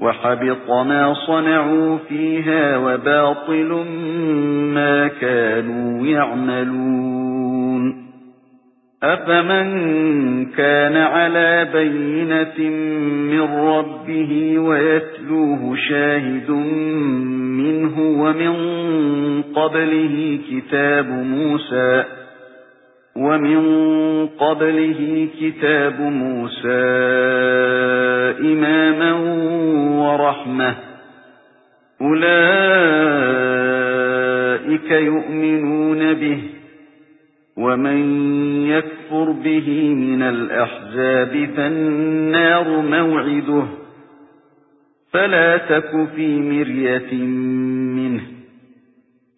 وَحَبِطَ مَا صَنَعُوا فِيهَا وَبَاطِلٌ مَا كَانُوا يَعْمَلُونَ. أَفَمَن كَانَ عَلَى بَيِّنَةٍ مِّن رَّبِّهِ وَيَتْلُوهُ شَاهِدٌ مِّنْهُ وَمِن قَبْلِهِ كِتَابُ مُوسَى وَمِن قَبْلِهِ كِتَابُ مُوسَى إِمَامًا وَرَحْمَةً. أُولَئِكَ يُؤْمِنُونَ بِهِ وَمَن يَكْفُرْ بِهِ مِنَ الْأَحْزَابِ فَالنَّارُ مَوْعِدُهُ. فَلَا تَكُ فِي مِرْيَةٍ مِّنْهُ.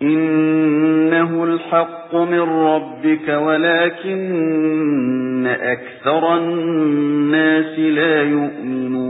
إِنَّهُ الْحَقُّ مِنْ رَبِّكَ وَلَكِنَّ أَكْثَرَ النَّاسِ لَا يُؤْمِنُونَ.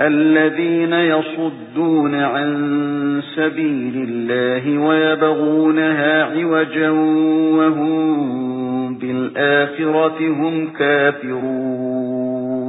الَّذِينَ يَصُدُّونَ عَن سَبِيلِ اللَّهِ وَيَبْغُونَهَا عِوَجًا وَهُمْ بِالْآخِرَةِ هُمْ كَافِرُونَ.